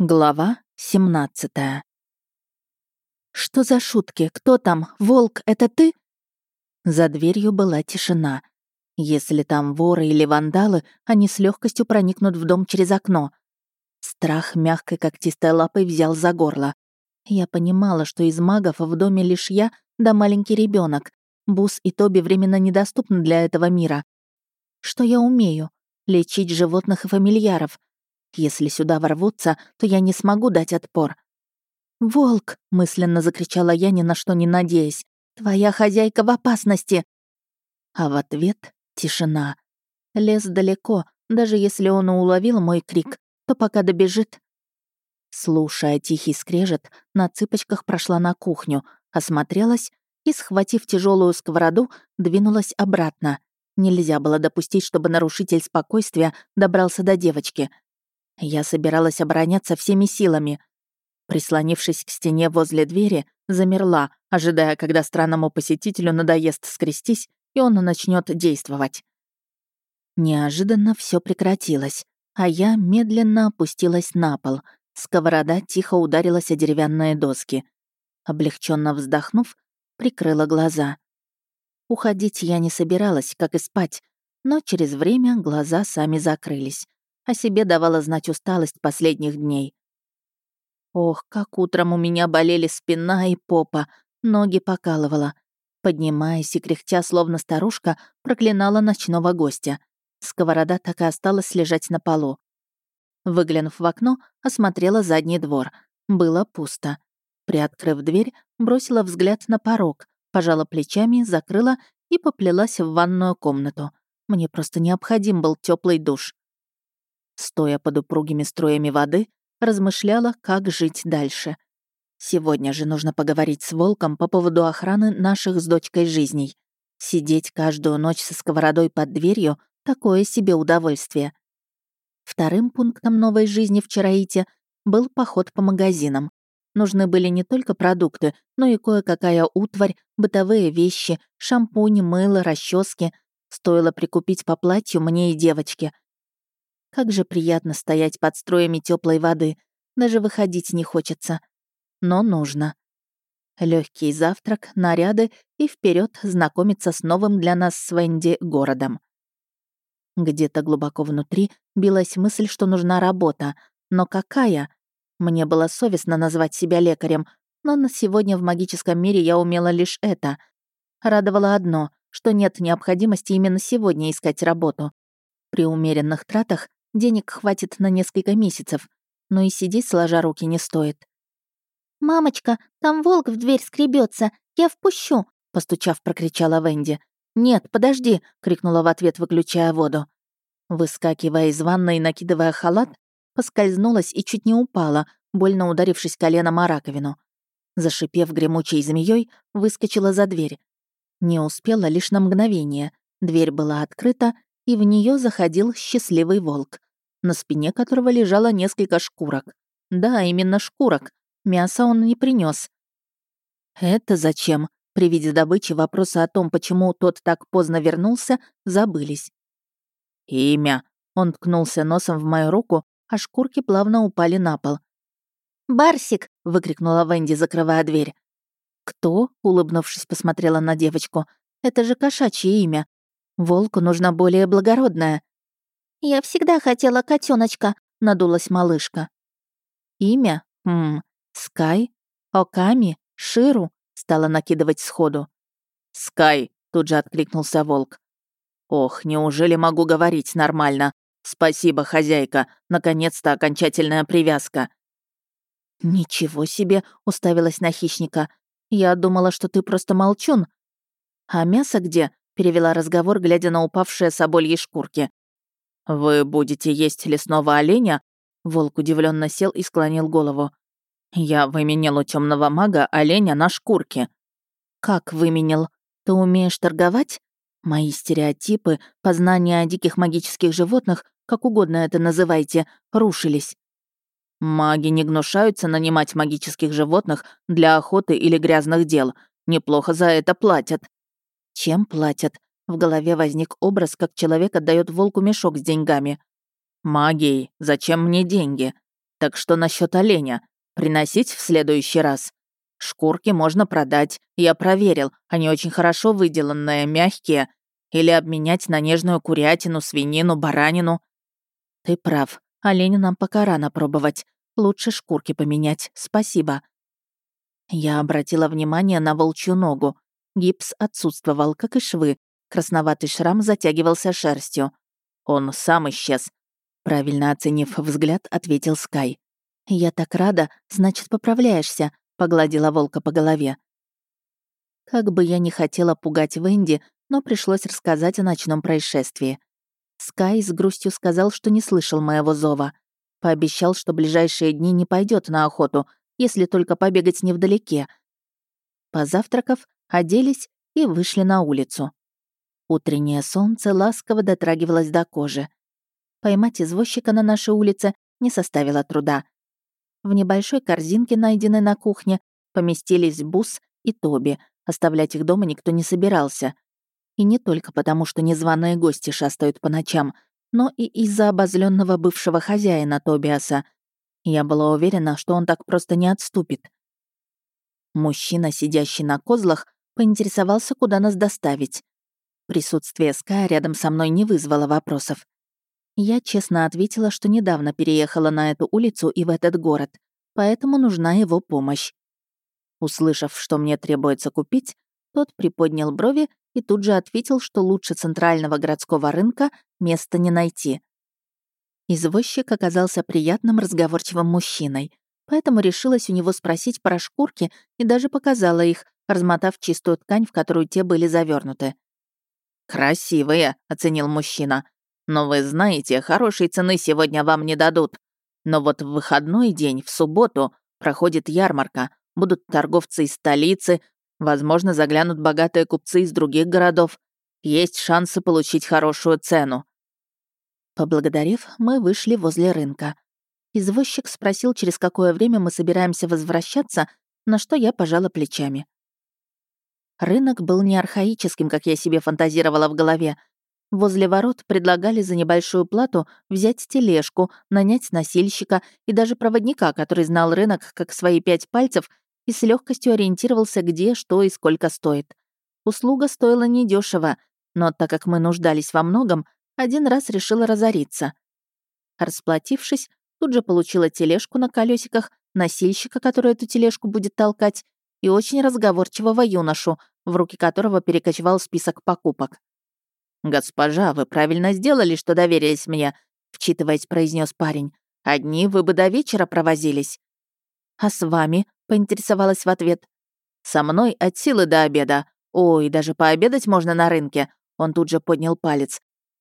Глава 17 «Что за шутки? Кто там? Волк, это ты?» За дверью была тишина. Если там воры или вандалы, они с легкостью проникнут в дом через окно. Страх мягкой когтистой лапой взял за горло. Я понимала, что из магов в доме лишь я да маленький ребенок. Бус и Тоби временно недоступны для этого мира. Что я умею? Лечить животных и фамильяров — если сюда ворвутся, то я не смогу дать отпор. «Волк!» — мысленно закричала я, ни на что не надеясь. «Твоя хозяйка в опасности!» А в ответ — тишина. Лес далеко, даже если он уловил мой крик, то пока добежит. Слушая тихий скрежет, на цыпочках прошла на кухню, осмотрелась и, схватив тяжелую сковороду, двинулась обратно. Нельзя было допустить, чтобы нарушитель спокойствия добрался до девочки — я собиралась обороняться всеми силами. Прислонившись к стене возле двери, замерла, ожидая, когда странному посетителю надоест скрестись, и он начнет действовать. Неожиданно все прекратилось, а я медленно опустилась на пол. Сковорода тихо ударилась о деревянные доски. Облегченно вздохнув, прикрыла глаза. Уходить я не собиралась, как и спать, но через время глаза сами закрылись. О себе давала знать усталость последних дней. Ох, как утром у меня болели спина и попа, ноги покалывала. Поднимаясь и кряхтя, словно старушка, проклинала ночного гостя. Сковорода так и осталась лежать на полу. Выглянув в окно, осмотрела задний двор. Было пусто. Приоткрыв дверь, бросила взгляд на порог, пожала плечами, закрыла и поплелась в ванную комнату. Мне просто необходим был теплый душ стоя под упругими струями воды, размышляла, как жить дальше. Сегодня же нужно поговорить с Волком по поводу охраны наших с дочкой жизней. Сидеть каждую ночь со сковородой под дверью — такое себе удовольствие. Вторым пунктом новой жизни в Чараите был поход по магазинам. Нужны были не только продукты, но и кое-какая утварь, бытовые вещи, шампунь, мыло, расчески. Стоило прикупить по платью мне и девочке — как же приятно стоять под строями теплой воды. Даже выходить не хочется. Но нужно. Легкий завтрак, наряды и вперед знакомиться с новым для нас с Венди городом. Где-то глубоко внутри билась мысль, что нужна работа. Но какая? Мне было совестно назвать себя лекарем, но на сегодня в магическом мире я умела лишь это. Радовало одно, что нет необходимости именно сегодня искать работу. При умеренных тратах Денег хватит на несколько месяцев, но и сидеть сложа руки не стоит. «Мамочка, там волк в дверь скребется, я впущу!» постучав, прокричала Венди. «Нет, подожди!» — крикнула в ответ, выключая воду. Выскакивая из ванной и накидывая халат, поскользнулась и чуть не упала, больно ударившись коленом о раковину. Зашипев гремучей змеей, выскочила за дверь. Не успела лишь на мгновение. Дверь была открыта, и в нее заходил счастливый волк, на спине которого лежало несколько шкурок. Да, именно шкурок. Мяса он не принес. Это зачем? При виде добычи вопросы о том, почему тот так поздно вернулся, забылись. «Имя!» Он ткнулся носом в мою руку, а шкурки плавно упали на пол. «Барсик!» — выкрикнула Венди, закрывая дверь. «Кто?» — улыбнувшись, посмотрела на девочку. «Это же кошачье имя. Волку нужна более благородная. «Я всегда хотела котеночка, надулась малышка. «Имя? Хм, Скай? Оками? Ширу?» — стала накидывать сходу. «Скай!» — тут же откликнулся волк. «Ох, неужели могу говорить нормально? Спасибо, хозяйка, наконец-то окончательная привязка». «Ничего себе!» — уставилась на хищника. «Я думала, что ты просто молчун. А мясо где? Перевела разговор, глядя на упавшие собольи шкурки. «Вы будете есть лесного оленя?» Волк удивленно сел и склонил голову. «Я выменял у темного мага оленя на шкурке». «Как выменял? Ты умеешь торговать?» Мои стереотипы, познания о диких магических животных, как угодно это называйте, рушились. Маги не гнушаются нанимать магических животных для охоты или грязных дел. Неплохо за это платят. Чем платят? В голове возник образ, как человек отдает волку мешок с деньгами. «Магией. Зачем мне деньги?» Так что насчет оленя? Приносить в следующий раз? Шкурки можно продать, я проверил, они очень хорошо выделанные, мягкие. Или обменять на нежную курятину, свинину, баранину. Ты прав, оленя нам пока рано пробовать. Лучше шкурки поменять, спасибо. Я обратила внимание на волчью ногу. Гипс отсутствовал, как и швы. Красноватый шрам затягивался шерстью. Он сам исчез. Правильно оценив взгляд, ответил Скай. «Я так рада, значит, поправляешься», — погладила волка по голове. Как бы я ни хотела пугать Венди, но пришлось рассказать о ночном происшествии. Скай с грустью сказал, что не слышал моего зова. Пообещал, что ближайшие дни не пойдет на охоту, если только побегать невдалеке. Позавтракав, оделись и вышли на улицу. Утреннее солнце ласково дотрагивалось до кожи. Поймать извозчика на нашей улице не составило труда. В небольшой корзинке, найденной на кухне, поместились Бус и Тоби. Оставлять их дома никто не собирался. И не только потому, что незваные гости шастают по ночам, но и из-за обозленного бывшего хозяина Тобиаса. Я была уверена, что он так просто не отступит. Мужчина, сидящий на козлах, поинтересовался, куда нас доставить. Присутствие Ская рядом со мной не вызвало вопросов. Я честно ответила, что недавно переехала на эту улицу и в этот город, поэтому нужна его помощь. Услышав, что мне требуется купить, тот приподнял брови и тут же ответил, что лучше центрального городского рынка места не найти. Извозчик оказался приятным разговорчивым мужчиной, поэтому решилась у него спросить про шкурки и даже показала их, размотав чистую ткань, в которую те были завернуты. «Красивые», — оценил мужчина. Но вы знаете, хорошей цены сегодня вам не дадут. Но вот в выходной день, в субботу, проходит ярмарка. Будут торговцы из столицы, возможно, заглянут богатые купцы из других городов. Есть шансы получить хорошую цену. Поблагодарив, мы вышли возле рынка. Извозчик спросил, через какое время мы собираемся возвращаться, на что я пожала плечами. Рынок был не архаическим, как я себе фантазировала в голове, Возле ворот предлагали за небольшую плату взять тележку, нанять носильщика и даже проводника, который знал рынок как свои пять пальцев и с легкостью ориентировался, где, что и сколько стоит. Услуга стоила недешево, но так как мы нуждались во многом, один раз решила разориться. Расплатившись, тут же получила тележку на колесиках, носильщика, который эту тележку будет толкать, и очень разговорчивого юношу, в руки которого перекочевал список покупок. «Госпожа, вы правильно сделали, что доверились мне», — вчитываясь, произнес парень. «Одни вы бы до вечера провозились». «А с вами?» — поинтересовалась в ответ. «Со мной от силы до обеда. Ой, даже пообедать можно на рынке». Он тут же поднял палец.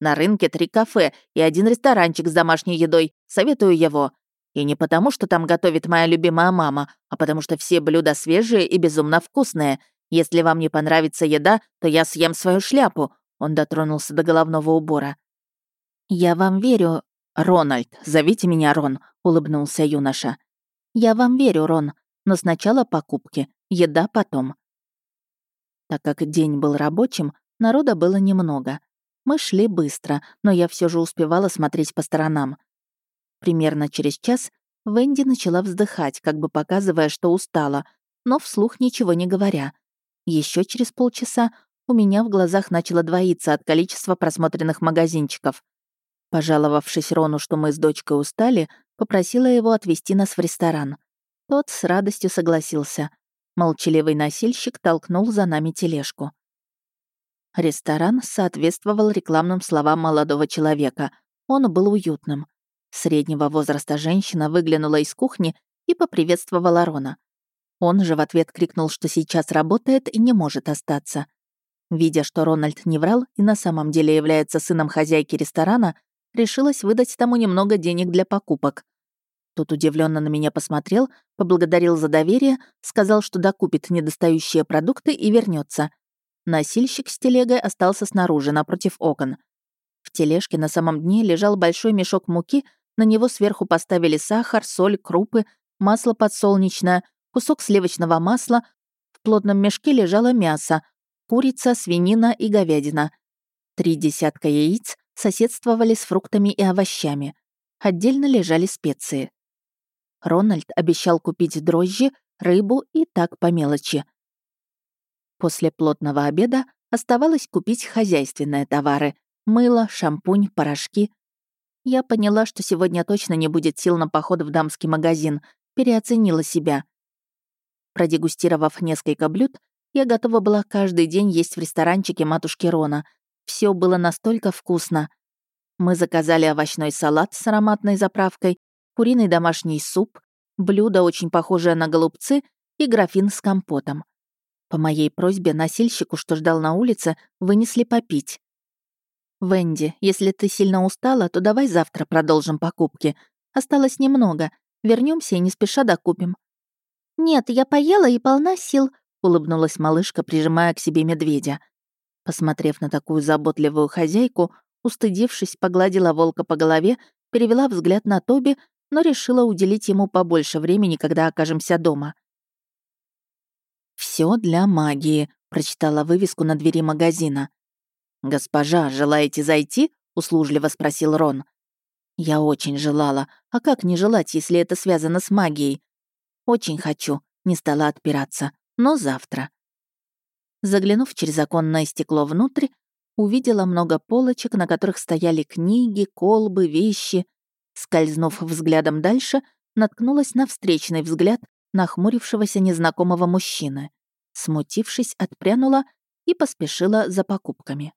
«На рынке три кафе и один ресторанчик с домашней едой. Советую его. И не потому, что там готовит моя любимая мама, а потому что все блюда свежие и безумно вкусные. Если вам не понравится еда, то я съем свою шляпу. Он дотронулся до головного убора. «Я вам верю, Рональд, зовите меня Рон», — улыбнулся юноша. «Я вам верю, Рон, но сначала покупки, еда потом». Так как день был рабочим, народа было немного. Мы шли быстро, но я все же успевала смотреть по сторонам. Примерно через час Венди начала вздыхать, как бы показывая, что устала, но вслух ничего не говоря. Еще через полчаса у меня в глазах начало двоиться от количества просмотренных магазинчиков. Пожаловавшись Рону, что мы с дочкой устали, попросила его отвезти нас в ресторан. Тот с радостью согласился. Молчаливый носильщик толкнул за нами тележку. Ресторан соответствовал рекламным словам молодого человека. Он был уютным. Среднего возраста женщина выглянула из кухни и поприветствовала Рона. Он же в ответ крикнул, что сейчас работает и не может остаться. Видя, что Рональд не врал и на самом деле является сыном хозяйки ресторана, решилась выдать тому немного денег для покупок. Тот удивленно на меня посмотрел, поблагодарил за доверие, сказал, что докупит недостающие продукты и вернется. Носильщик с телегой остался снаружи, напротив окон. В тележке на самом дне лежал большой мешок муки, на него сверху поставили сахар, соль, крупы, масло подсолнечное, кусок сливочного масла. В плотном мешке лежало мясо, курица, свинина и говядина. Три десятка яиц соседствовали с фруктами и овощами. Отдельно лежали специи. Рональд обещал купить дрожжи, рыбу и так по мелочи. После плотного обеда оставалось купить хозяйственные товары — мыло, шампунь, порошки. Я поняла, что сегодня точно не будет сил на поход в дамский магазин, переоценила себя. Продегустировав несколько блюд, я готова была каждый день есть в ресторанчике матушки Рона. Все было настолько вкусно. Мы заказали овощной салат с ароматной заправкой, куриный домашний суп, блюдо, очень похожее на голубцы, и графин с компотом. По моей просьбе носильщику, что ждал на улице, вынесли попить. «Венди, если ты сильно устала, то давай завтра продолжим покупки. Осталось немного. Вернемся и не спеша докупим». «Нет, я поела и полна сил», — улыбнулась малышка, прижимая к себе медведя. Посмотрев на такую заботливую хозяйку, устыдившись, погладила волка по голове, перевела взгляд на Тоби, но решила уделить ему побольше времени, когда окажемся дома. Все для магии», — прочитала вывеску на двери магазина. «Госпожа, желаете зайти?» — услужливо спросил Рон. Я очень желала. А как не желать, если это связано с магией? Очень хочу. Не стала отпираться. Но завтра. Заглянув через оконное стекло внутрь, увидела много полочек, на которых стояли книги, колбы, вещи. Скользнув взглядом дальше, наткнулась на встречный взгляд нахмурившегося незнакомого мужчины. Смутившись, отпрянула и поспешила за покупками.